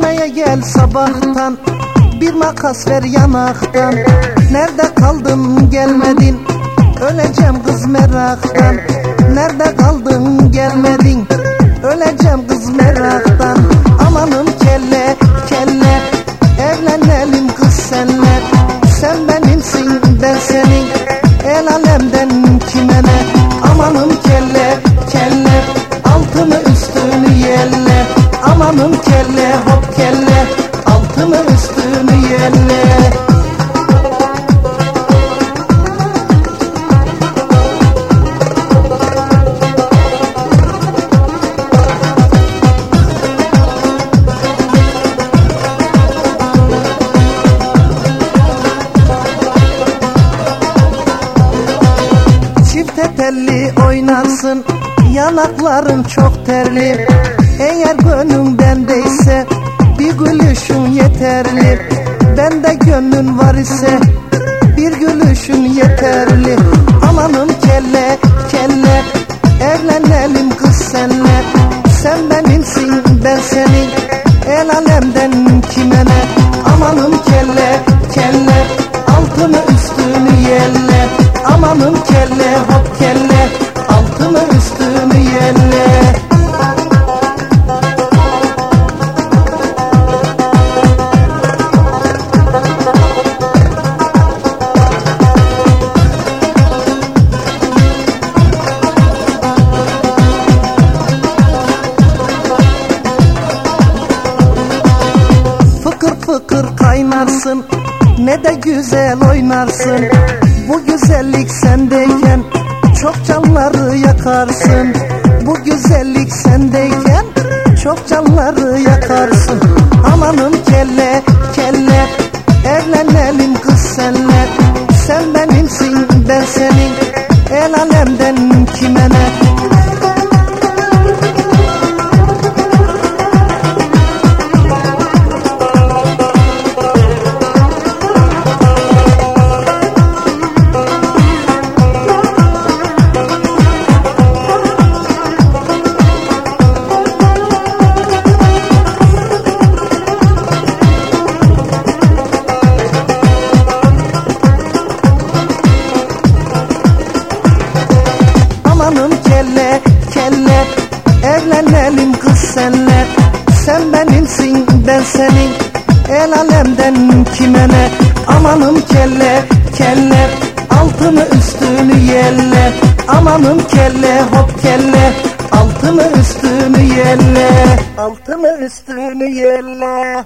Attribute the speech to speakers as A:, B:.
A: gel sabahtan Bir makas ver yanaktan. Nerede kaldın gelmedin? Öleceğim kız meraktan. Nerede kaldın gelmedin? Öleceğim kız meraktan. Amanım kelle kelle Evlenelim kız senle. Sen benimsin ben senin. El alemden kime ne Amanım kelle kelle Altını üstünü yelle Amanım kelle hop kelle Altını üstünü yelle. Çifte telli oynarsın Yanakların çok terli Eğer gönlün bendeyse Bir gülüşün yeterli. Bende gönlün var ise Bir gülüşün yeterli. Amanım kelle kelle. Evlenelim kız senle. Sen benimsin ben senin El alemden kime ne Amanım kelle kelle. Altını üstünü yelle. Amanım kelle hop kelle. Altını üstünü yelle fıkır kaynarsın Ne de güzel oynarsın. Bu güzellik sendeyken Çok canları yakarsın. Bu güzellik sendeyken Çok canları yakarsın. Amanım kelle kelle Evlenelim kız senle. Sen benimsin ben senin. El alemden kime Evlenelim kız senle Sen benimsin ben senin. El alemden kime ne Amanım kelle kelle. Altını üstünü yelle Amanım kelle hop kelle. Altını üstünü yelle Altını üstünü yelle